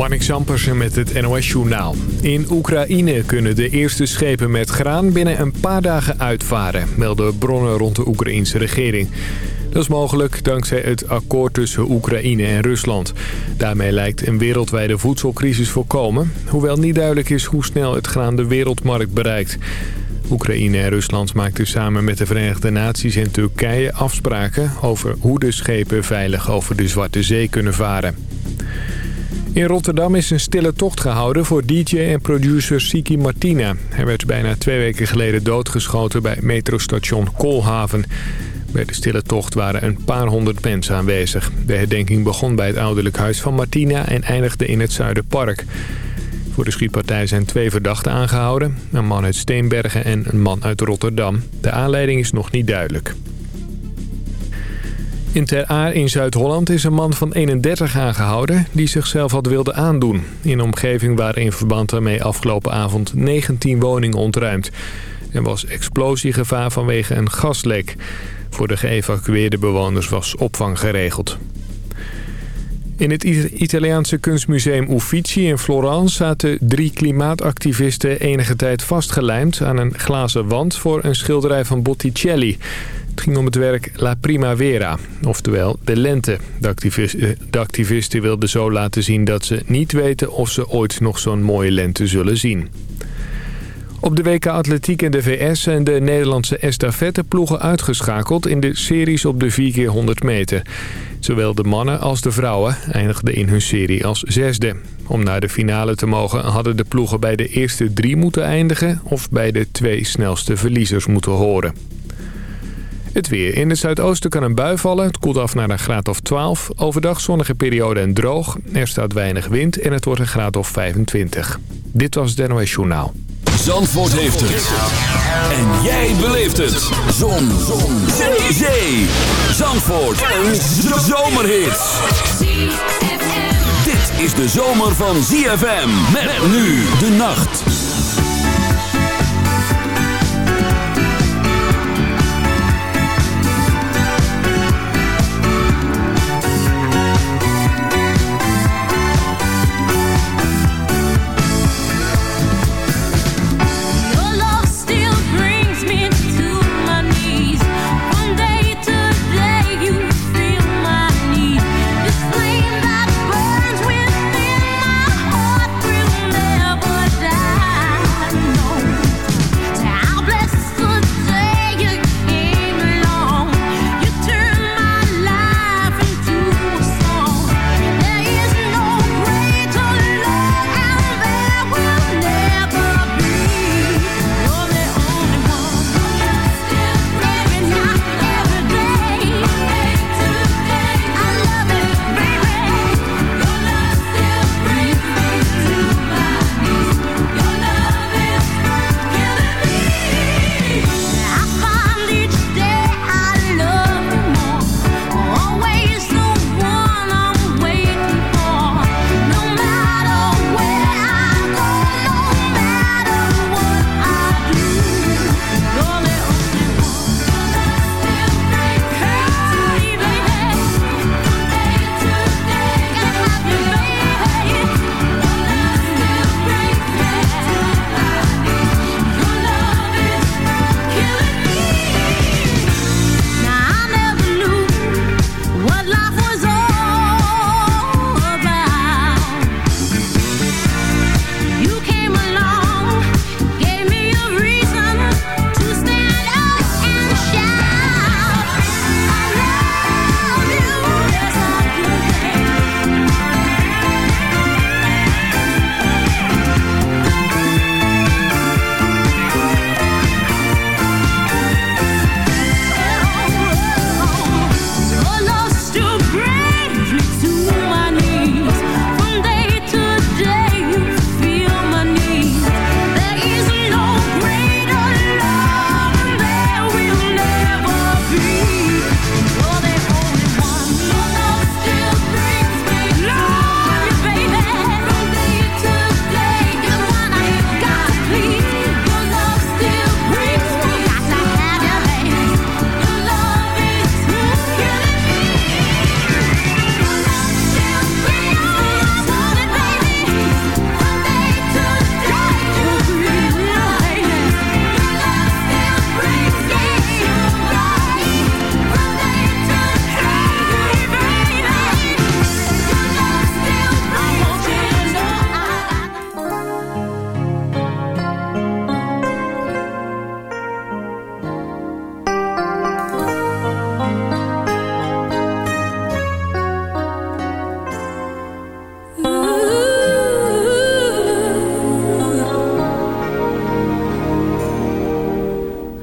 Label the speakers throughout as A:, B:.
A: Marnik Zampersen met het NOS-journaal. In Oekraïne kunnen de eerste schepen met graan binnen een paar dagen uitvaren... melden bronnen rond de Oekraïnse regering. Dat is mogelijk dankzij het akkoord tussen Oekraïne en Rusland. Daarmee lijkt een wereldwijde voedselcrisis voorkomen... hoewel niet duidelijk is hoe snel het graan de wereldmarkt bereikt. Oekraïne en Rusland maakten samen met de Verenigde Naties en Turkije afspraken... over hoe de schepen veilig over de Zwarte Zee kunnen varen. In Rotterdam is een stille tocht gehouden voor DJ en producer Siki Martina. Hij werd bijna twee weken geleden doodgeschoten bij metrostation Koolhaven. Bij de stille tocht waren een paar honderd mensen aanwezig. De herdenking begon bij het ouderlijk huis van Martina en eindigde in het Zuiderpark. Voor de schietpartij zijn twee verdachten aangehouden. Een man uit Steenbergen en een man uit Rotterdam. De aanleiding is nog niet duidelijk. In Ter Aar in Zuid-Holland is een man van 31 aangehouden die zichzelf had wilde aandoen. In de omgeving waren in verband daarmee afgelopen avond 19 woningen ontruimd. Er was explosiegevaar vanwege een gaslek. Voor de geëvacueerde bewoners was opvang geregeld. In het Italiaanse kunstmuseum Uffizi in Florence zaten drie klimaatactivisten enige tijd vastgelijmd aan een glazen wand voor een schilderij van Botticelli. Ging om het werk La Primavera, oftewel de lente. De, activisten, eh, activisten wilden zo laten zien dat ze niet weten of ze ooit nog zo'n mooie lente zullen zien. Op de WK Atletiek in de VS zijn de Nederlandse estafetteploegen uitgeschakeld in de series op de 4x100 meter. Zowel de mannen als de vrouwen eindigden in hun serie als zesde. Om naar de finale te mogen hadden de ploegen bij de eerste drie moeten eindigen... of bij de twee snelste verliezers moeten horen. Het weer. In het zuidoosten kan een bui vallen. Het koelt af naar een graad of 12. Overdag zonnige periode en droog. Er staat weinig wind en het wordt een graad of 25. Dit was het NOS Journaal.
B: Zandvoort heeft het. En jij beleeft het. Zon. Zon. Zee. Zee. Zandvoort. Een zomerhit. Dit is de zomer van ZFM. Met nu de nacht.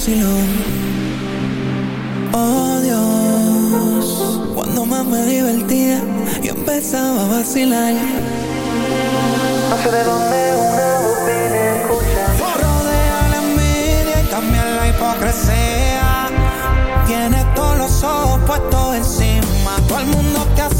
C: vacilón. Oh Dios, cuando más me divertía, y empezaba a vacilar. No sé de dónde una voz viene escucha. Rodea la envidia y también la hipocresía. Tiene todos los ojos puestos encima. Todo el mundo te hace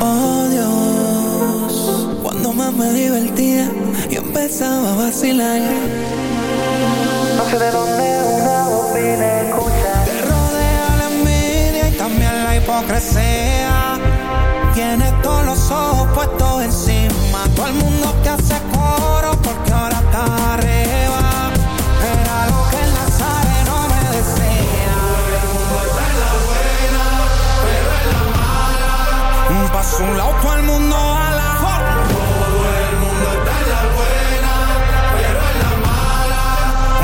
D: Oh Dios, cuando más me divertía, yo empezaba a vacilar.
E: No sé de dónde una voz viene escucha.
D: Te rodea la envidia y también la hipocresía. Tienes todos los ojos puestos encima. Todo el mundo te hace
F: Un paso a un lado, todo el mundo a la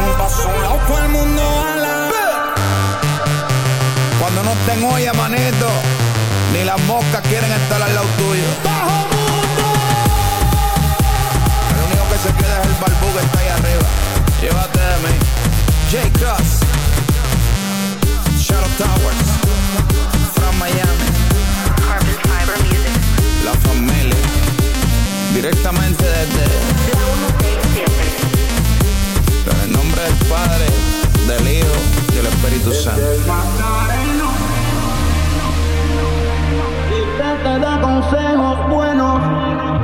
F: Un paso a un lado, el mundo a la Cuando no estén olla, manito, ni las moscas quieren estar al lado tuyo. El único que se queda es el barbú que está ahí arriba. Llévate de mí. J. Cross. Shadow Towers. Directamente desde. En el nombre del Padre, del Hijo y del Espíritu Santo.
G: te da consejos buenos.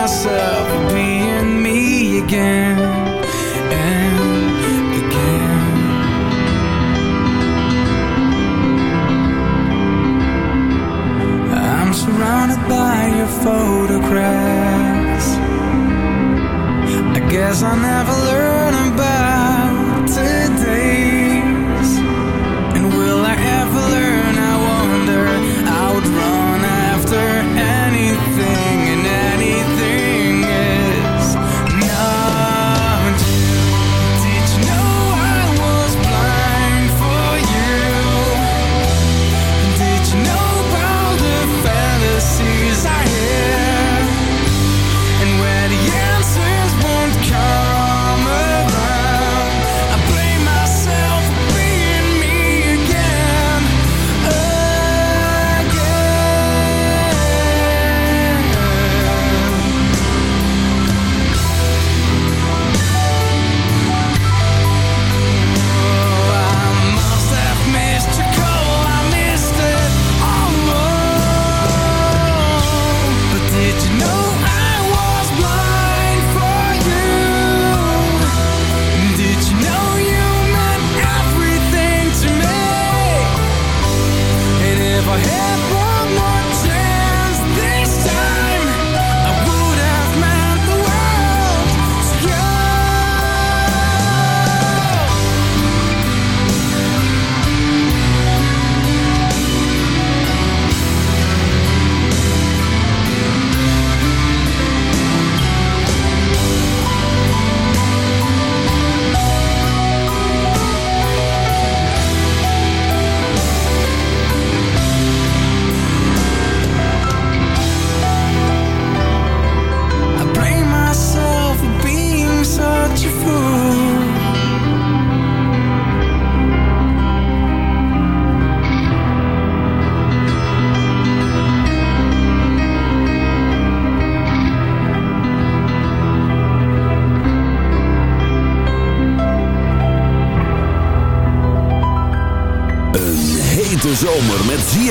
H: myself
I: being me again and again. I'm surrounded by your photographs. I guess I never learn about.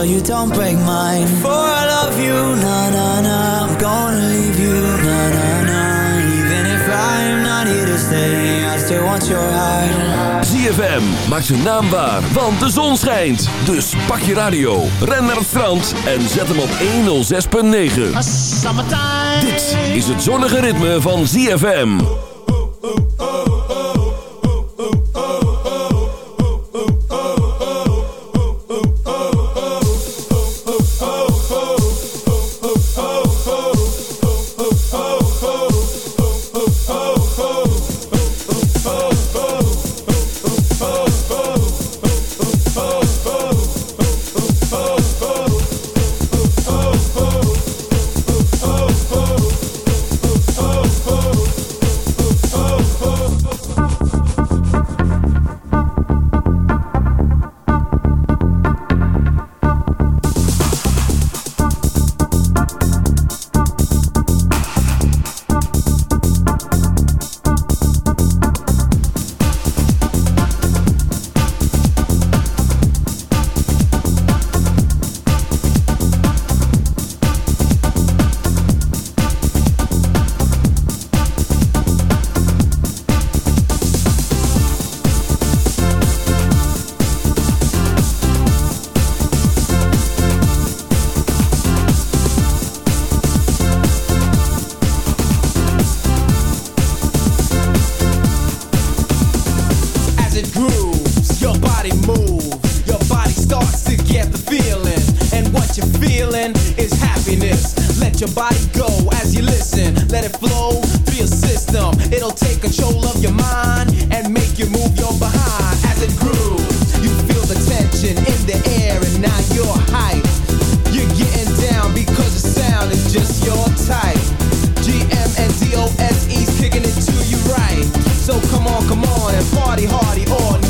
H: girl, you don't break mine.
J: For
H: I love you, na na na. I'm gonna leave you, na na na. Even if I'm not here to stay, I still want your heart.
K: ZFM, maak zijn naam waar, want de zon schijnt. Dus pak je radio, ren naar het strand en zet hem op 106.9. Dit is het zonnige ritme van ZFM.
L: let your body go as you listen. Let it flow through your system. It'll take control of your mind and make you move your behind as it grooves. You feel the tension in the air and now you're hype. You're getting down because the sound is just your type. GM and DOSE's kicking it to you right. So come on, come on and party hardy all.